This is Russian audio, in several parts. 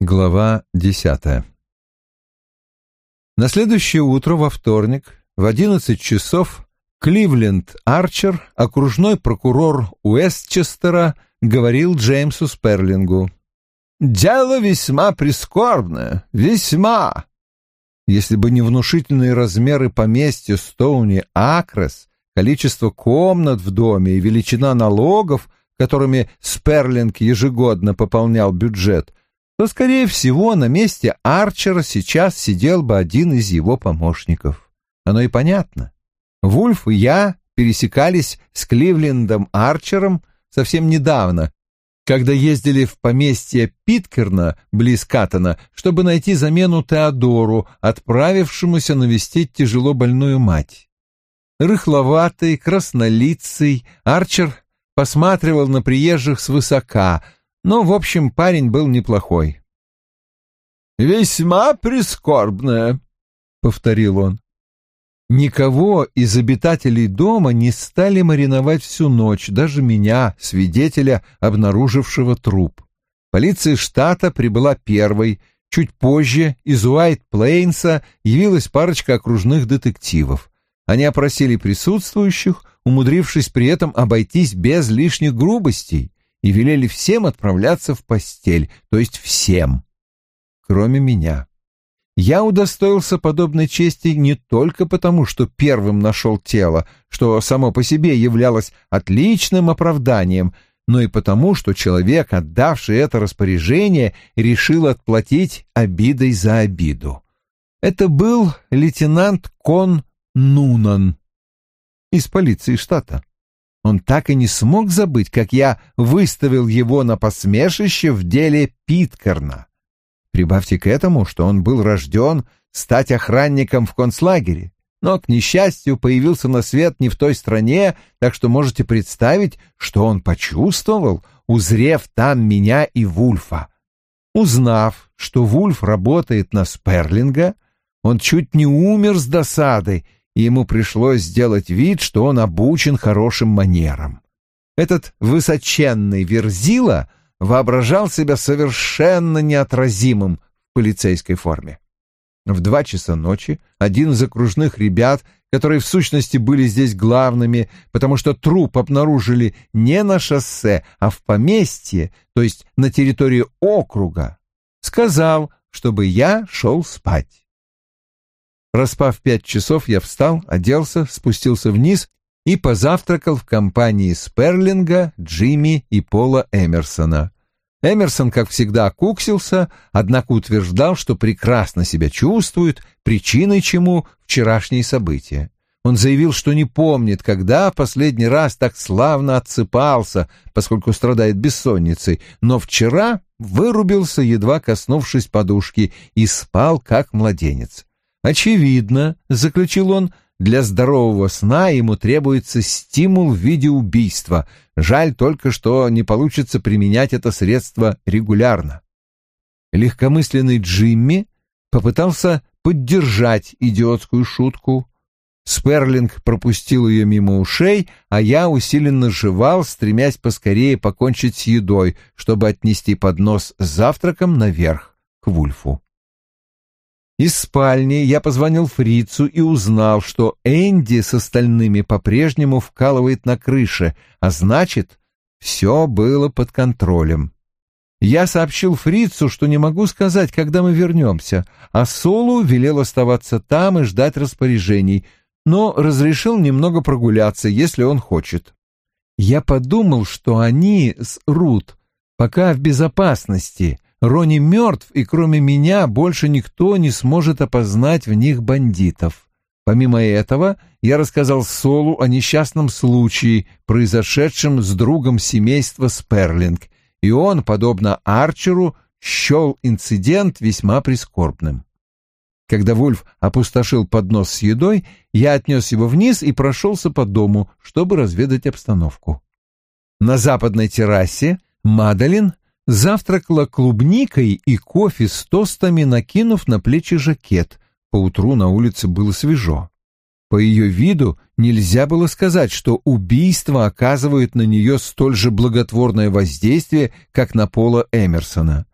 Глава десятая На следующее утро, во вторник, в одиннадцать часов, Кливленд Арчер, окружной прокурор Уэстчестера, говорил Джеймсу Сперлингу. «Дело весьма прискорбное, весьма!» Если бы не внушительные размеры поместья Стоуни Акрес, количество комнат в доме и величина налогов, которыми Сперлинг ежегодно пополнял бюджет, то, скорее всего, на месте Арчера сейчас сидел бы один из его помощников. Оно и понятно. Вульф и я пересекались с Кливлендом Арчером совсем недавно, когда ездили в поместье Питкерна, близ Каттона, чтобы найти замену Теодору, отправившемуся навестить тяжело больную мать. Рыхловатый, краснолицый, Арчер посматривал на приезжих свысока — но, в общем, парень был неплохой. «Весьма прискорбное», — повторил он. Никого из обитателей дома не стали мариновать всю ночь, даже меня, свидетеля, обнаружившего труп. Полиция штата прибыла первой, чуть позже из Уайт-Плейнса явилась парочка окружных детективов. Они опросили присутствующих, умудрившись при этом обойтись без лишних грубостей и велели всем отправляться в постель, то есть всем, кроме меня. Я удостоился подобной чести не только потому, что первым нашел тело, что само по себе являлось отличным оправданием, но и потому, что человек, отдавший это распоряжение, решил отплатить обидой за обиду. Это был лейтенант Кон Нунан из полиции штата. Он так и не смог забыть, как я выставил его на посмешище в деле Питкерна. Прибавьте к этому, что он был рожден стать охранником в концлагере, но, к несчастью, появился на свет не в той стране, так что можете представить, что он почувствовал, узрев там меня и Вульфа. Узнав, что Вульф работает на Сперлинга, он чуть не умер с досады ему пришлось сделать вид, что он обучен хорошим манерам. Этот высоченный верзила воображал себя совершенно неотразимым в полицейской форме. В два часа ночи один из окружных ребят, которые в сущности были здесь главными, потому что труп обнаружили не на шоссе, а в поместье, то есть на территории округа, сказал, чтобы я шел спать. Проспав пять часов, я встал, оделся, спустился вниз и позавтракал в компании Сперлинга, Джимми и Пола Эмерсона. Эмерсон, как всегда, куксился, однако утверждал, что прекрасно себя чувствует, причиной чему вчерашние события. Он заявил, что не помнит, когда последний раз так славно отсыпался, поскольку страдает бессонницей, но вчера вырубился, едва коснувшись подушки, и спал, как младенец. Очевидно, заключил он, для здорового сна ему требуется стимул в виде убийства. Жаль только, что не получится применять это средство регулярно. Легкомысленный Джимми попытался поддержать идиотскую шутку. Сперлинг пропустил ее мимо ушей, а я усиленно жевал, стремясь поскорее покончить с едой, чтобы отнести поднос с завтраком наверх, к Вульфу. Из спальни я позвонил фрицу и узнал, что Энди с остальными по-прежнему вкалывает на крыше, а значит, все было под контролем. Я сообщил фрицу, что не могу сказать, когда мы вернемся, а Солу велел оставаться там и ждать распоряжений, но разрешил немного прогуляться, если он хочет. Я подумал, что они с Рут пока в безопасности, Рони мертв, и кроме меня больше никто не сможет опознать в них бандитов. Помимо этого, я рассказал Солу о несчастном случае, произошедшем с другом семейства Сперлинг, и он, подобно Арчеру, счел инцидент весьма прискорбным. Когда Вульф опустошил поднос с едой, я отнес его вниз и прошелся по дому, чтобы разведать обстановку. На западной террасе Мадалин завтракала клубникой и кофе с тостами, накинув на плечи жакет. Поутру на улице было свежо. По ее виду нельзя было сказать, что убийство оказывает на нее столь же благотворное воздействие, как на Пола Эмерсона.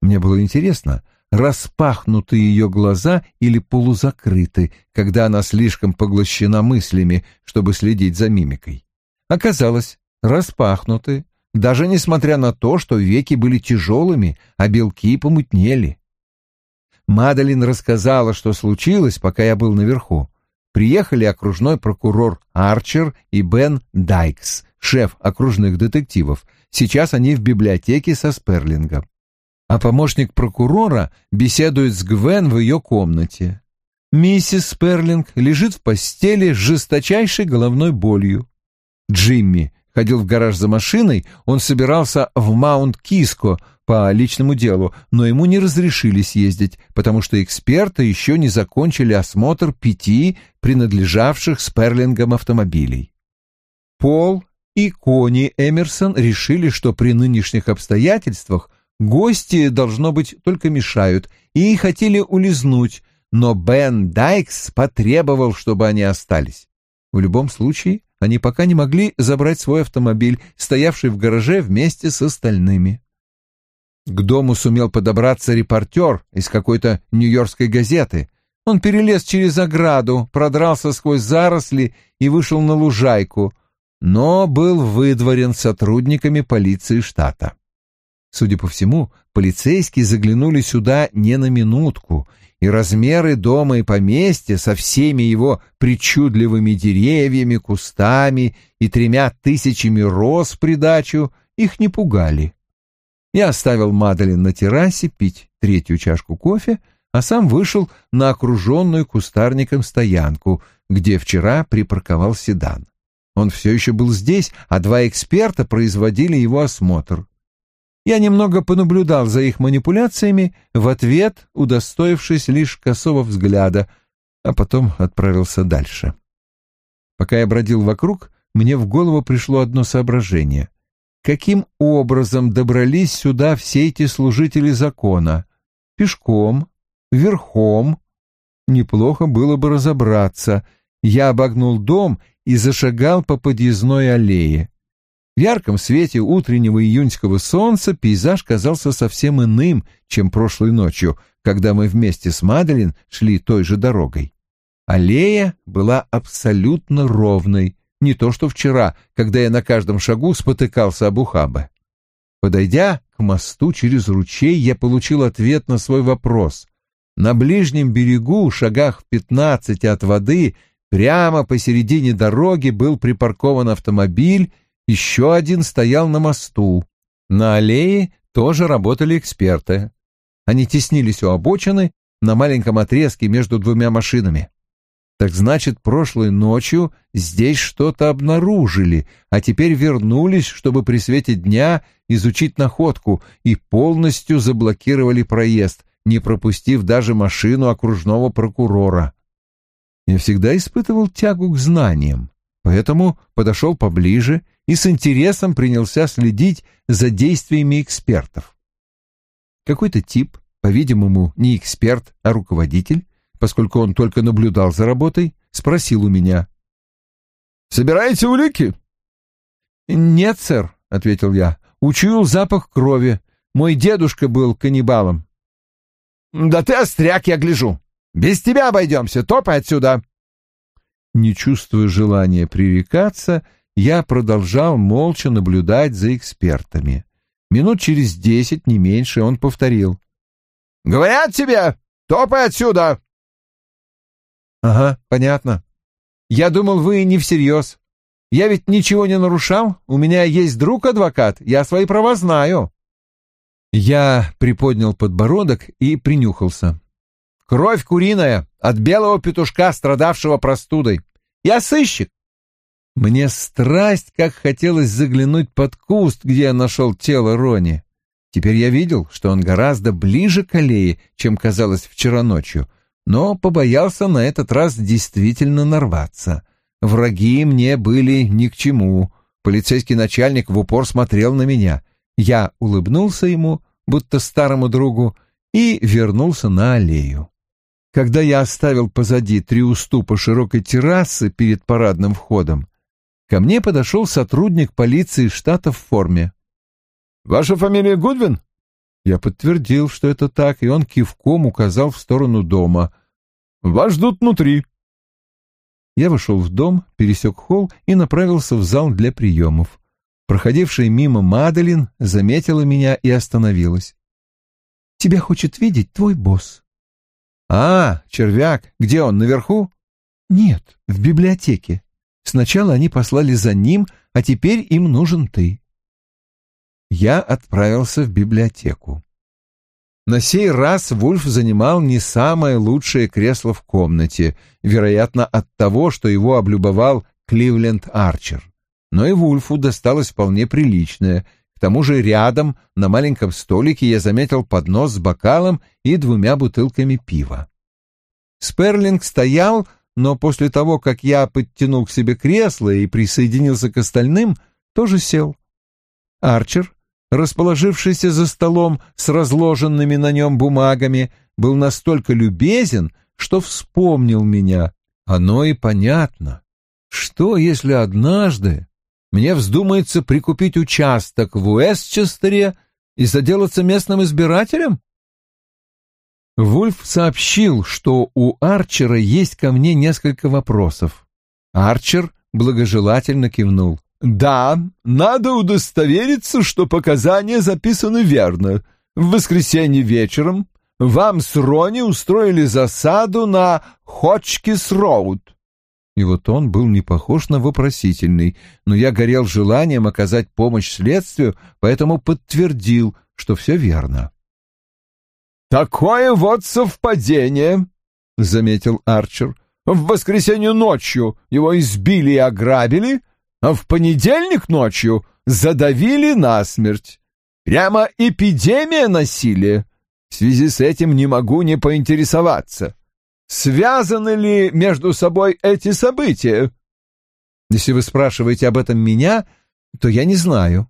Мне было интересно, распахнуты ее глаза или полузакрыты, когда она слишком поглощена мыслями, чтобы следить за мимикой. Оказалось, распахнуты, даже несмотря на то, что веки были тяжелыми, а белки помутнели. Мадалин рассказала, что случилось, пока я был наверху. Приехали окружной прокурор Арчер и Бен Дайкс, шеф окружных детективов. Сейчас они в библиотеке со Сперлингом. А помощник прокурора беседует с Гвен в ее комнате. Миссис Сперлинг лежит в постели с жесточайшей головной болью. Джимми ходил в гараж за машиной, он собирался в Маунт-Киско по личному делу, но ему не разрешили съездить, потому что эксперты еще не закончили осмотр пяти принадлежавших Сперлингам автомобилей. Пол и Кони Эмерсон решили, что при нынешних обстоятельствах гости, должно быть, только мешают, и хотели улизнуть, но Бен Дайкс потребовал, чтобы они остались. В любом случае, они пока не могли забрать свой автомобиль, стоявший в гараже вместе с остальными. К дому сумел подобраться репортер из какой-то нью-йоркской газеты. Он перелез через ограду, продрался сквозь заросли и вышел на лужайку, но был выдворен сотрудниками полиции штата. Судя по всему, полицейские заглянули сюда не на минутку и размеры дома и поместья со всеми его причудливыми деревьями, кустами и тремя тысячами роз придачу их не пугали. Я оставил Мадалин на террасе пить третью чашку кофе, а сам вышел на окруженную кустарником стоянку, где вчера припарковал седан. Он все еще был здесь, а два эксперта производили его осмотр. Я немного понаблюдал за их манипуляциями, в ответ удостоившись лишь косого взгляда, а потом отправился дальше. Пока я бродил вокруг, мне в голову пришло одно соображение. Каким образом добрались сюда все эти служители закона? Пешком? Верхом? Неплохо было бы разобраться. Я обогнул дом и зашагал по подъездной аллее. Ярком свете утреннего июньского солнца пейзаж казался совсем иным, чем прошлой ночью, когда мы вместе с Маделин шли той же дорогой. Аллея была абсолютно ровной, не то что вчера, когда я на каждом шагу спотыкался об ухабы. Подойдя к мосту через ручей, я получил ответ на свой вопрос. На ближнем берегу, шагах в пятнадцати от воды, прямо посередине дороги был припаркован автомобиль, еще один стоял на мосту. На аллее тоже работали эксперты. Они теснились у обочины на маленьком отрезке между двумя машинами. Так значит, прошлой ночью здесь что-то обнаружили, а теперь вернулись, чтобы при свете дня изучить находку и полностью заблокировали проезд, не пропустив даже машину окружного прокурора. Я всегда испытывал тягу к знаниям, поэтому подошел поближе и с интересом принялся следить за действиями экспертов. Какой-то тип, по-видимому, не эксперт, а руководитель, поскольку он только наблюдал за работой, спросил у меня. «Собираете улики?» «Нет, сэр», — ответил я. «Учуял запах крови. Мой дедушка был каннибалом». «Да ты остряк, я гляжу. Без тебя обойдемся. Топай отсюда!» Не чувствуя желания пререкаться, я продолжал молча наблюдать за экспертами. Минут через десять, не меньше, он повторил. «Говорят тебе, топай отсюда!» «Ага, понятно. Я думал, вы не всерьез. Я ведь ничего не нарушал. У меня есть друг-адвокат, я свои права знаю». Я приподнял подбородок и принюхался. «Кровь куриная от белого петушка, страдавшего простудой. Я сыщик». Мне страсть, как хотелось заглянуть под куст, где я нашел тело Рони. Теперь я видел, что он гораздо ближе к аллее, чем казалось вчера ночью — но побоялся на этот раз действительно нарваться. Враги мне были ни к чему. Полицейский начальник в упор смотрел на меня. Я улыбнулся ему, будто старому другу, и вернулся на аллею. Когда я оставил позади три уступа широкой террасы перед парадным входом, ко мне подошел сотрудник полиции штата в форме. «Ваша фамилия Гудвин?» Я подтвердил, что это так, и он кивком указал в сторону дома. «Вас ждут внутри». Я вошел в дом, пересек холл и направился в зал для приемов. Проходившая мимо Маделин заметила меня и остановилась. «Тебя хочет видеть твой босс». «А, червяк, где он, наверху?» «Нет, в библиотеке. Сначала они послали за ним, а теперь им нужен ты». Я отправился в библиотеку. На сей раз Вульф занимал не самое лучшее кресло в комнате, вероятно, от того, что его облюбовал Кливленд Арчер. Но и Вульфу досталось вполне приличное. Тому же рядом, на маленьком столике, я заметил поднос с бокалом и двумя бутылками пива. Сперлинг стоял, но после того, как я подтянул к себе кресло и присоединился к остальным, тоже сел. Арчер расположившийся за столом с разложенными на нем бумагами, был настолько любезен, что вспомнил меня. Оно и понятно. Что, если однажды мне вздумается прикупить участок в Уэстчестере и заделаться местным избирателем? Вульф сообщил, что у Арчера есть ко мне несколько вопросов. Арчер благожелательно кивнул. «Да, надо удостовериться, что показания записаны верно. В воскресенье вечером вам с Рони устроили засаду на Хочкис-Роуд». И вот он был не похож на вопросительный, но я горел желанием оказать помощь следствию, поэтому подтвердил, что все верно. «Такое вот совпадение», — заметил Арчер. «В воскресенье ночью его избили и ограбили, а в понедельник ночью задавили насмерть. Прямо эпидемия насилия. В связи с этим не могу не поинтересоваться. Связаны ли между собой эти события? Если вы спрашиваете об этом меня, то я не знаю.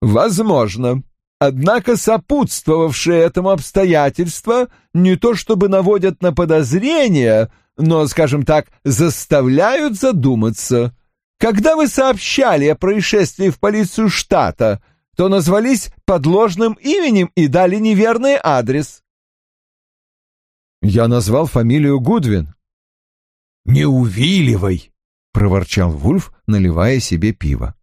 Возможно. Однако сопутствовавшие этому обстоятельства не то чтобы наводят на подозрения, но, скажем так, заставляют задуматься. Когда вы сообщали о происшествии в полицию штата, то назвались подложным именем и дали неверный адрес. Я назвал фамилию Гудвин. «Не увиливай!» — проворчал Вульф, наливая себе пиво.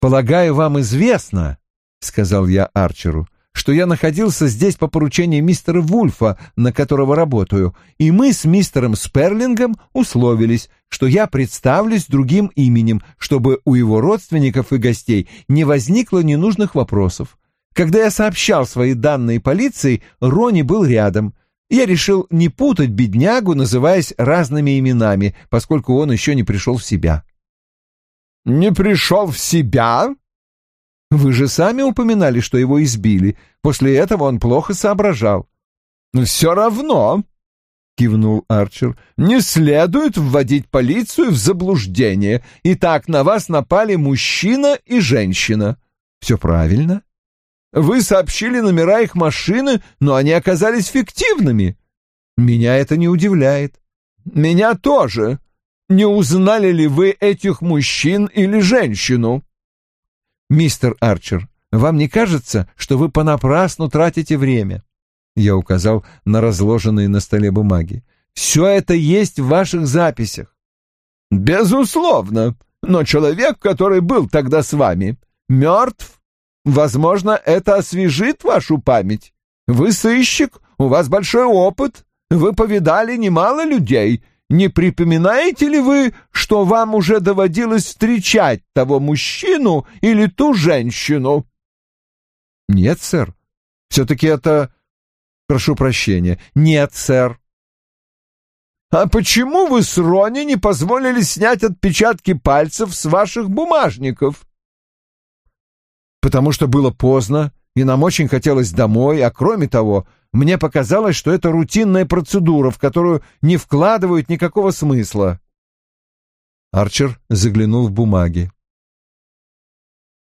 «Полагаю, вам известно, — сказал я Арчеру, что я находился здесь по поручению мистера Вульфа, на которого работаю, и мы с мистером Сперлингом условились, что я представлюсь другим именем, чтобы у его родственников и гостей не возникло ненужных вопросов. Когда я сообщал свои данные полиции, Рони был рядом. Я решил не путать беднягу, называясь разными именами, поскольку он еще не пришел в себя. «Не пришел в себя?» Вы же сами упоминали, что его избили. После этого он плохо соображал. «Все равно», — кивнул Арчер, — «не следует вводить полицию в заблуждение. Итак, на вас напали мужчина и женщина. Все правильно. Вы сообщили номера их машины, но они оказались фиктивными. Меня это не удивляет. Меня тоже. Не узнали ли вы этих мужчин или женщину?» «Мистер Арчер, вам не кажется, что вы понапрасну тратите время?» Я указал на разложенные на столе бумаги. «Все это есть в ваших записях». «Безусловно, но человек, который был тогда с вами, мертв. Возможно, это освежит вашу память. Вы сыщик, у вас большой опыт, вы повидали немало людей, не припоминаете ли вы, что вам уже доводилось встречать того мужчину или ту женщину? Нет, сэр. Все-таки это... Прошу прощения. Нет, сэр. А почему вы с Рони не позволили снять отпечатки пальцев с ваших бумажников? Потому что было поздно, и нам очень хотелось домой, а кроме того, мне показалось, что это рутинная процедура, в которую не вкладывают никакого смысла. Арчер заглянул в бумаги.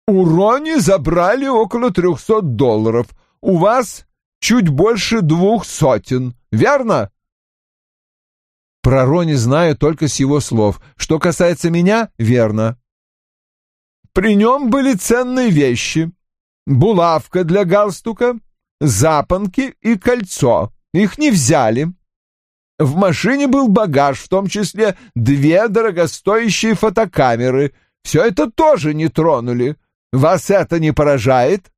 «У Рони забрали около трехсот долларов. У вас чуть больше двух сотен, верно?» Про Рони знаю только с его слов. Что касается меня, верно. При нем были ценные вещи. булавка для галстука, запонки и кольцо. Их не взяли. В машине был багаж, в том числе две дорогостоящие фотокамеры. Все это тоже не тронули. Вас это не поражает?»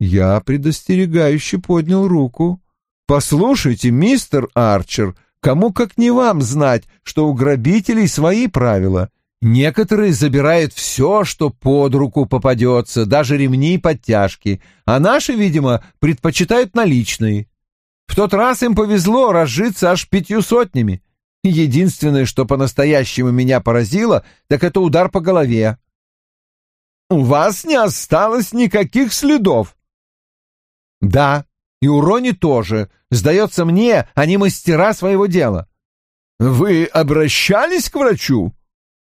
Я предостерегающе поднял руку. «Послушайте, мистер Арчер, кому как не вам знать, что у грабителей свои правила. Некоторые забирают все, что под руку попадется, даже ремни и подтяжки, а наши, видимо, предпочитают наличные. В тот раз им повезло разжиться аж пятью сотнями. Единственное, что по-настоящему меня поразило, так это удар по голове. «У вас не осталось никаких следов?» «Да, и у Рони тоже. Сдается мне, они мастера своего дела». «Вы обращались к врачу?»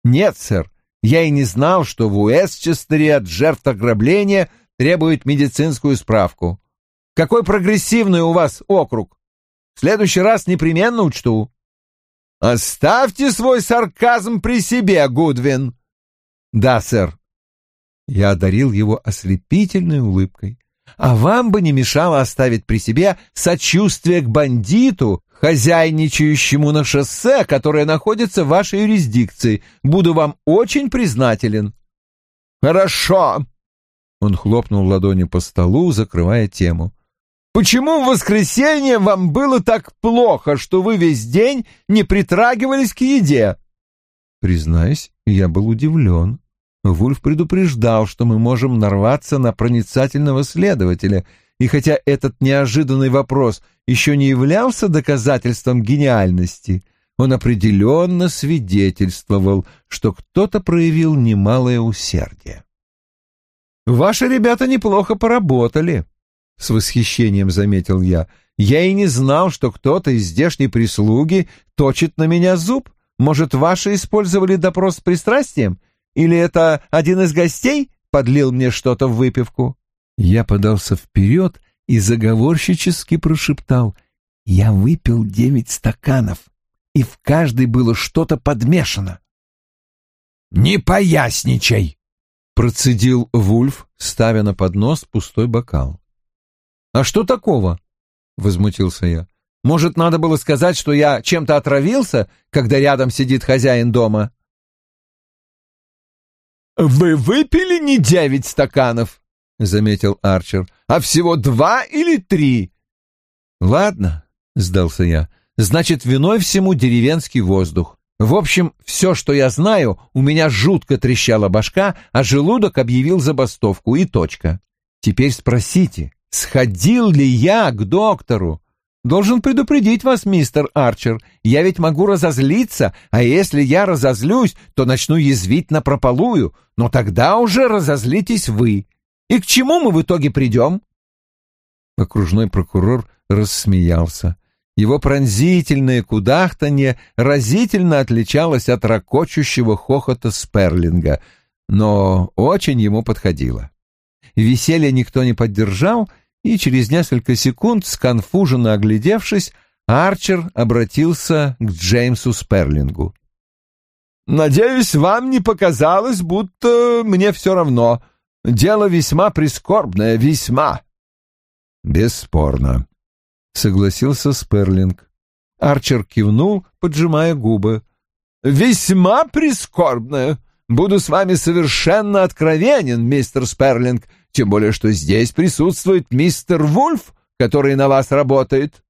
«Нет, сэр. Я и не знал, что в Уэстчестере от жертв ограбления требует медицинскую справку. Какой прогрессивный у вас округ? В следующий раз непременно учту». «Оставьте свой сарказм при себе, Гудвин!» «Да, сэр». Я одарил его ослепительной улыбкой. «А вам бы не мешало оставить при себе сочувствие к бандиту, хозяйничающему на шоссе, которое находится в вашей юрисдикции. Буду вам очень признателен». «Хорошо!» Он хлопнул ладонью по столу, закрывая тему. Почему в воскресенье вам было так плохо, что вы весь день не притрагивались к еде?» Признаюсь, я был удивлен. Вульф предупреждал, что мы можем нарваться на проницательного следователя, и хотя этот неожиданный вопрос еще не являлся доказательством гениальности, он определенно свидетельствовал, что кто-то проявил немалое усердие. «Ваши ребята неплохо поработали», — с восхищением заметил я. «Я и не знал, что кто-то из здешней прислуги точит на меня зуб. Может, ваши использовали допрос с пристрастием? Или это один из гостей подлил мне что-то в выпивку?» Я подался вперед и заговорщически прошептал. «Я выпил девять стаканов, и в каждой было что-то подмешано». «Не поясничай!» — процедил Вульф, ставя на поднос пустой бокал. «А что такого?» — возмутился я. «Может, надо было сказать, что я чем-то отравился, когда рядом сидит хозяин дома?» «Вы выпили не девять стаканов», — заметил Арчер, — «а всего два или три». «Ладно», — сдался я, — «значит, виной всему деревенский воздух. В общем, все, что я знаю, у меня жутко трещала башка, а желудок объявил забастовку и точка. Теперь спросите, Сходил ли я к доктору? Должен предупредить вас, мистер Арчер. Я ведь могу разозлиться, а если я разозлюсь, то начну язвить напропалую, но тогда уже разозлитесь вы. И к чему мы в итоге придем?» Окружной прокурор рассмеялся. Его пронзительное кудахтанье разительно отличалось от ракочущего хохота Сперлинга, но очень ему подходило. Веселье никто не поддержал, и через несколько секунд, сконфуженно оглядевшись, Арчер обратился к Джеймсу Сперлингу. «Надеюсь, вам не показалось, будто мне все равно. Дело весьма прискорбное, весьма». «Бесспорно», — согласился Сперлинг. Арчер кивнул, поджимая губы. «Весьма прискорбное. Буду с вами совершенно откровенен, мистер Сперлинг тем более что здесь присутствует мистер Вульф, который на вас работает.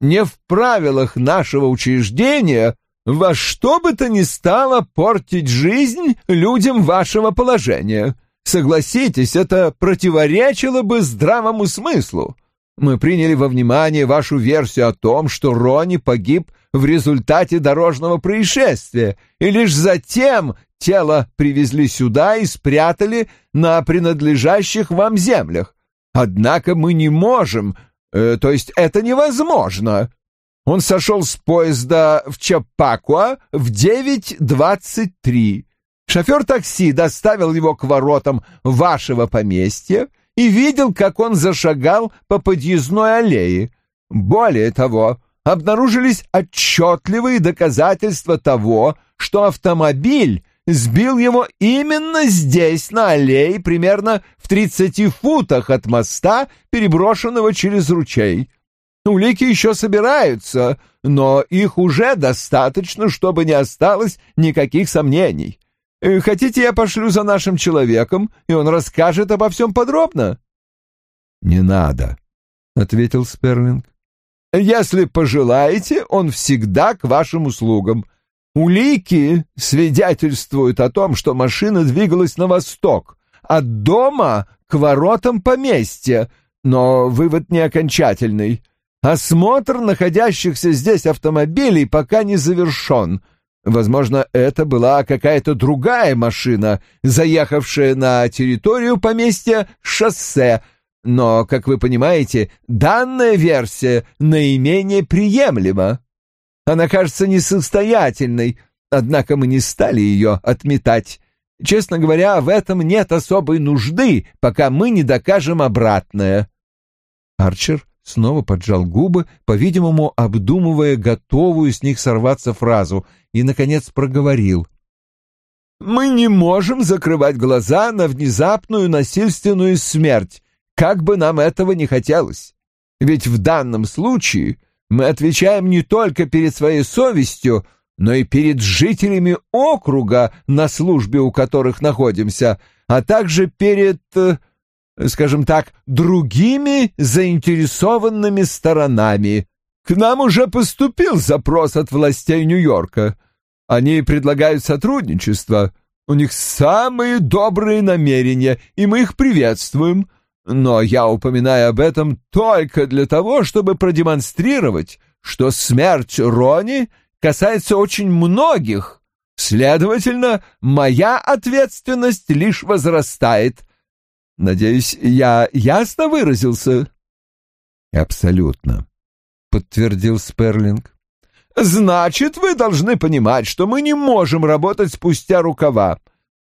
Не в правилах нашего учреждения во что бы то ни стало портить жизнь людям вашего положения. Согласитесь, это противоречило бы здравому смыслу. Мы приняли во внимание вашу версию о том, что Рони погиб в результате дорожного происшествия, и лишь затем тело привезли сюда и спрятали на принадлежащих вам землях. Однако мы не можем, э, то есть это невозможно. Он сошел с поезда в Чапакуа в 9.23. Шофер такси доставил его к воротам вашего поместья и видел, как он зашагал по подъездной аллее. Более того, обнаружились отчетливые доказательства того, что автомобиль сбил его именно здесь, на аллее, примерно в тридцати футах от моста, переброшенного через ручей. Улики еще собираются, но их уже достаточно, чтобы не осталось никаких сомнений. Э, хотите, я пошлю за нашим человеком, и он расскажет обо всем подробно?» «Не надо», — ответил Сперлинг. «Если пожелаете, он всегда к вашим услугам. Улики свидетельствуют о том, что машина двигалась на восток, от дома к воротам поместья, но вывод не окончательный. Осмотр находящихся здесь автомобилей пока не завершен. Возможно, это была какая-то другая машина, заехавшая на территорию поместья шоссе, но, как вы понимаете, данная версия наименее приемлема. Она кажется несостоятельной, однако мы не стали ее отметать. Честно говоря, в этом нет особой нужды, пока мы не докажем обратное. Арчер снова поджал губы, по-видимому, обдумывая готовую с них сорваться фразу, и, наконец, проговорил. «Мы не можем закрывать глаза на внезапную насильственную смерть, как бы нам этого не хотелось. Ведь в данном случае мы отвечаем не только перед своей совестью, но и перед жителями округа, на службе у которых находимся, а также перед, э, скажем так, другими заинтересованными сторонами. К нам уже поступил запрос от властей Нью-Йорка. Они предлагают сотрудничество. У них самые добрые намерения, и мы их приветствуем. Но я упоминаю об этом только для того, чтобы продемонстрировать, что смерть Рони касается очень многих. Следовательно, моя ответственность лишь возрастает. Надеюсь, я ясно выразился? Абсолютно, подтвердил Сперлинг. Значит, вы должны понимать, что мы не можем работать спустя рукава.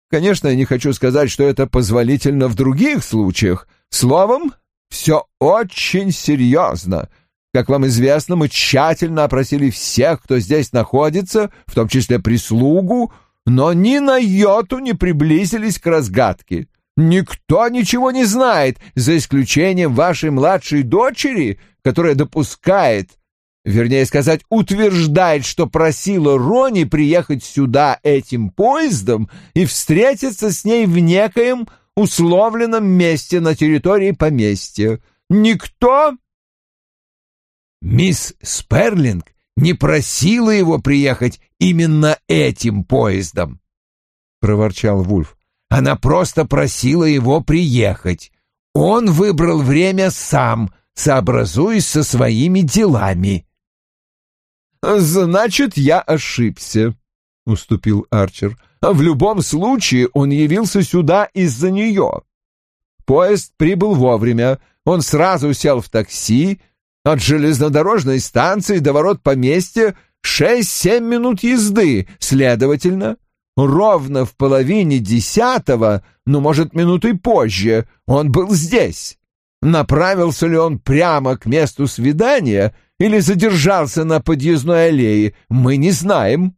Конечно, я не хочу сказать, что это позволительно в других случаях, Словом, все очень серьезно. Как вам известно, мы тщательно опросили всех, кто здесь находится, в том числе прислугу, но ни на йоту не приблизились к разгадке. Никто ничего не знает, за исключением вашей младшей дочери, которая допускает, вернее сказать, утверждает, что просила Рони приехать сюда этим поездом и встретиться с ней в некоем условленном месте на территории поместья. Никто... Мисс Сперлинг не просила его приехать именно этим поездом, — проворчал Вульф. Она просто просила его приехать. Он выбрал время сам, сообразуясь со своими делами. «Значит, я ошибся», — уступил Арчер. В любом случае он явился сюда из-за нее. Поезд прибыл вовремя, он сразу сел в такси, от железнодорожной станции до ворот поместья шесть-семь минут езды, следовательно, ровно в половине десятого, ну, может, минутой позже, он был здесь. Направился ли он прямо к месту свидания или задержался на подъездной аллее, мы не знаем.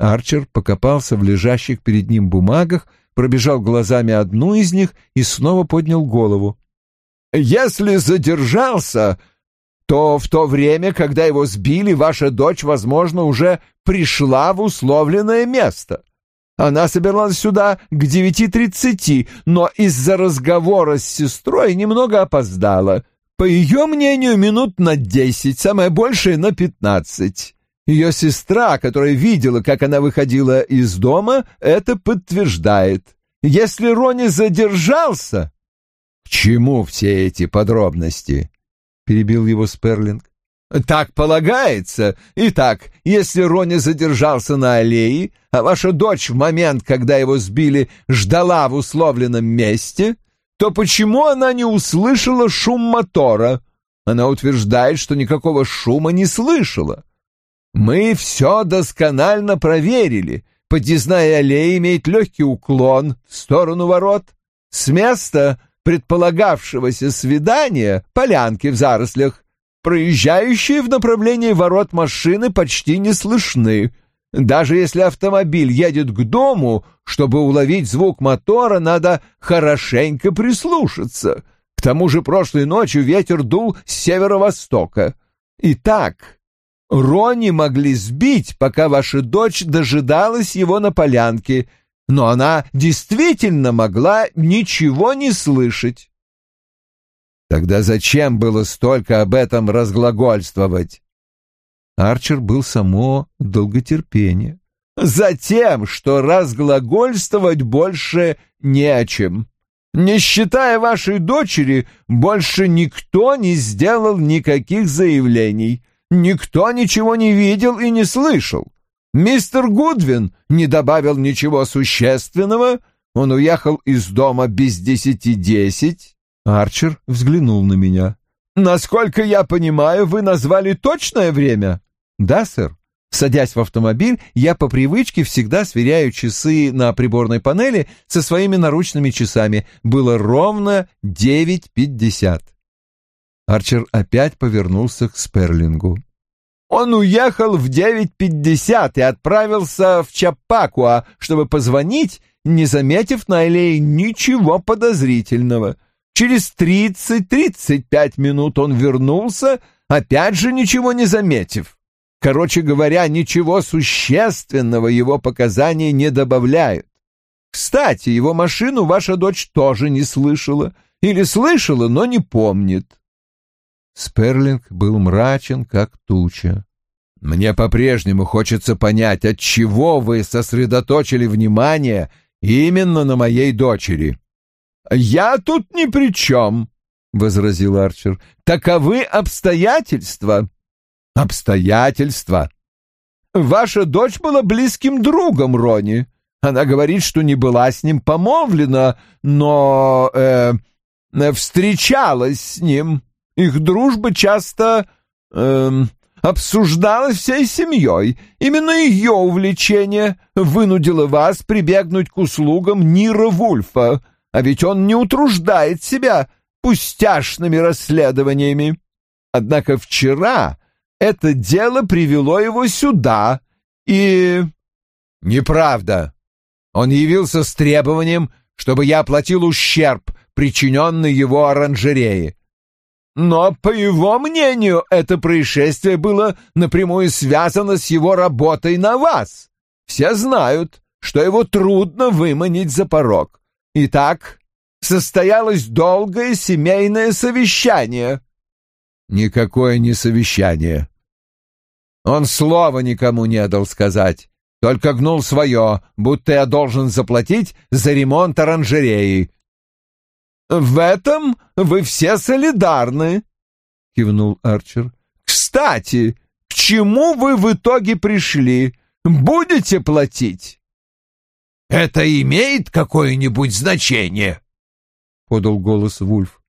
Арчер покопался в лежащих перед ним бумагах, пробежал глазами одну из них и снова поднял голову. «Если задержался, то в то время, когда его сбили, ваша дочь, возможно, уже пришла в условленное место. Она собиралась сюда к девяти тридцати, но из-за разговора с сестрой немного опоздала. По ее мнению, минут на десять, самое большее на пятнадцать. Ее сестра, которая видела, как она выходила из дома, это подтверждает. Если Рони задержался... — К чему все эти подробности? — перебил его Сперлинг. — Так полагается. Итак, если Рони задержался на аллее, а ваша дочь в момент, когда его сбили, ждала в условленном месте, то почему она не услышала шум мотора? Она утверждает, что никакого шума не слышала. Мы все досконально проверили. Подъездная аллея имеет легкий уклон в сторону ворот. С места предполагавшегося свидания, полянки в зарослях, проезжающие в направлении ворот машины почти не слышны. Даже если автомобиль едет к дому, чтобы уловить звук мотора, надо хорошенько прислушаться. К тому же прошлой ночью ветер дул с северо-востока. Итак, Рони могли сбить, пока ваша дочь дожидалась его на полянке, но она действительно могла ничего не слышать. Тогда зачем было столько об этом разглагольствовать? Арчер был само долготерпение. Затем, что разглагольствовать больше не о чем. Не считая вашей дочери, больше никто не сделал никаких заявлений. Никто ничего не видел и не слышал. Мистер Гудвин не добавил ничего существенного. Он уехал из дома без десяти десять. Арчер взглянул на меня. «Насколько я понимаю, вы назвали точное время?» «Да, сэр. Садясь в автомобиль, я по привычке всегда сверяю часы на приборной панели со своими наручными часами. Было ровно девять пятьдесят». Арчер опять повернулся к Сперлингу. Он уехал в девять пятьдесят и отправился в Чапакуа, чтобы позвонить, не заметив на аллее ничего подозрительного. Через тридцать-тридцать пять минут он вернулся, опять же ничего не заметив. Короче говоря, ничего существенного его показания не добавляют. Кстати, его машину ваша дочь тоже не слышала. Или слышала, но не помнит. Сперлинг был мрачен, как туча. «Мне по-прежнему хочется понять, от чего вы сосредоточили внимание именно на моей дочери». «Я тут ни при чем», — возразил Арчер. «Таковы обстоятельства». «Обстоятельства?» «Ваша дочь была близким другом Рони. Она говорит, что не была с ним помолвлена, но э, встречалась с ним. Их дружба часто э, обсуждалась всей семьей. Именно ее увлечение вынудило вас прибегнуть к услугам Нира Вульфа, а ведь он не утруждает себя пустяшными расследованиями. Однако вчера это дело привело его сюда, и... Неправда. Он явился с требованием, чтобы я оплатил ущерб, причиненный его оранжерее. Но, по его мнению, это происшествие было напрямую связано с его работой на вас. Все знают, что его трудно выманить за порог. Итак, состоялось долгое семейное совещание. Никакое не совещание. Он слова никому не дал сказать, только гнул свое, будто я должен заплатить за ремонт оранжереи. «В этом вы все солидарны», — кивнул Арчер. «Кстати, к чему вы в итоге пришли? Будете платить?» «Это имеет какое-нибудь значение?» — подал голос Вульф.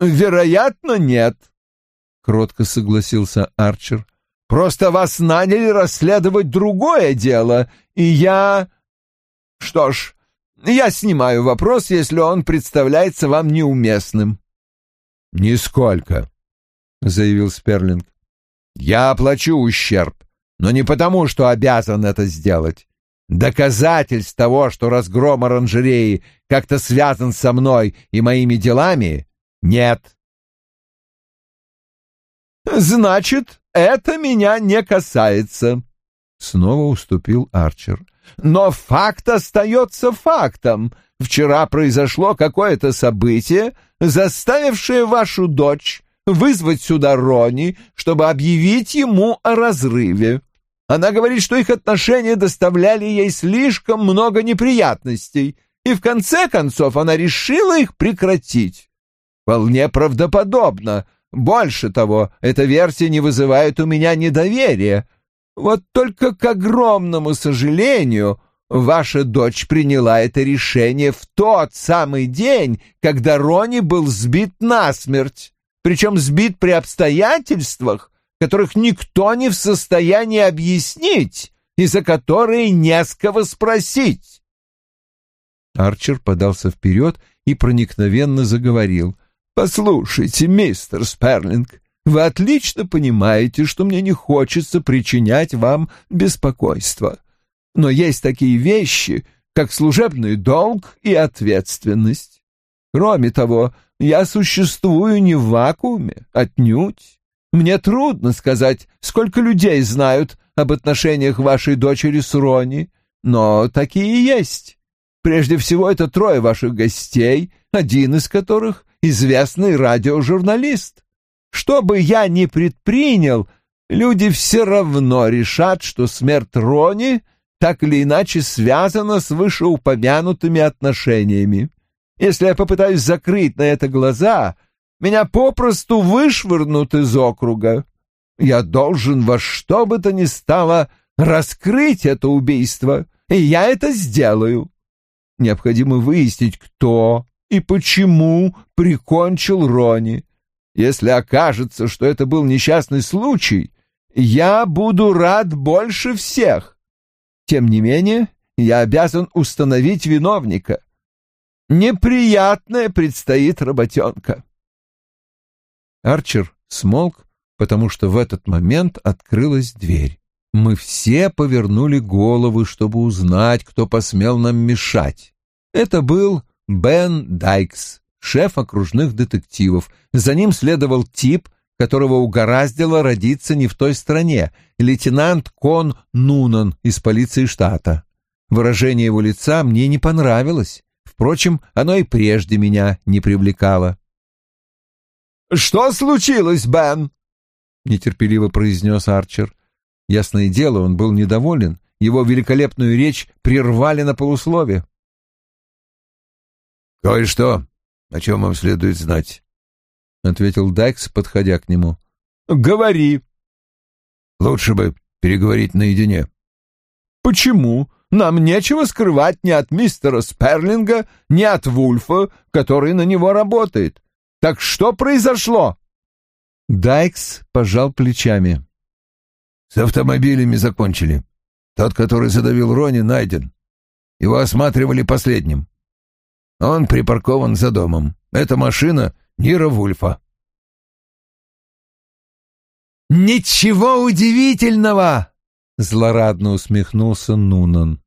«Вероятно, нет», — кротко согласился Арчер. «Просто вас наняли расследовать другое дело, и я...» «Что ж, я снимаю вопрос, если он представляется вам неуместным». «Нисколько», — заявил Сперлинг. «Я оплачу ущерб, но не потому, что обязан это сделать. Доказательств того, что разгром оранжереи как-то связан со мной и моими делами, нет». «Значит, это меня не касается», — снова уступил Арчер. Но факт остается фактом. Вчера произошло какое-то событие, заставившее вашу дочь вызвать сюда Рони, чтобы объявить ему о разрыве. Она говорит, что их отношения доставляли ей слишком много неприятностей, и в конце концов она решила их прекратить. Вполне правдоподобно. Больше того, эта версия не вызывает у меня недоверия. Вот только к огромному сожалению, ваша дочь приняла это решение в тот самый день, когда Рони был сбит насмерть, причем сбит при обстоятельствах, которых никто не в состоянии объяснить и за которые не с кого спросить. Арчер подался вперед и проникновенно заговорил. «Послушайте, мистер Сперлинг, Вы отлично понимаете, что мне не хочется причинять вам беспокойство. Но есть такие вещи, как служебный долг и ответственность. Кроме того, я существую не в вакууме, отнюдь. Мне трудно сказать, сколько людей знают об отношениях вашей дочери с Рони, но такие есть. Прежде всего, это трое ваших гостей, один из которых — известный радиожурналист. Что бы я ни предпринял, люди все равно решат, что смерть Рони так или иначе связана с вышеупомянутыми отношениями. Если я попытаюсь закрыть на это глаза, меня попросту вышвырнут из округа. Я должен во что бы то ни стало раскрыть это убийство, и я это сделаю. Необходимо выяснить, кто и почему прикончил Рони. Если окажется, что это был несчастный случай, я буду рад больше всех. Тем не менее, я обязан установить виновника. Неприятная предстоит работенка. Арчер смолк, потому что в этот момент открылась дверь. Мы все повернули головы, чтобы узнать, кто посмел нам мешать. Это был Бен Дайкс, шеф окружных детективов. За ним следовал тип, которого угораздило родиться не в той стране, лейтенант Кон Нунан из полиции штата. Выражение его лица мне не понравилось. Впрочем, оно и прежде меня не привлекало. «Что случилось, Бен?» — нетерпеливо произнес Арчер. Ясное дело, он был недоволен. Его великолепную речь прервали на полуслове. «Кое-что, о чем вам следует знать», — ответил Дайкс, подходя к нему. «Говори». «Лучше бы переговорить наедине». «Почему? Нам нечего скрывать ни от мистера Сперлинга, ни от Вульфа, который на него работает. Так что произошло?» Дайкс пожал плечами. С автомобилями закончили. Тот, который задавил Рони, найден. Его осматривали последним. Он припаркован за домом. Это машина Нира Вульфа. «Ничего удивительного!» — злорадно усмехнулся Нунан.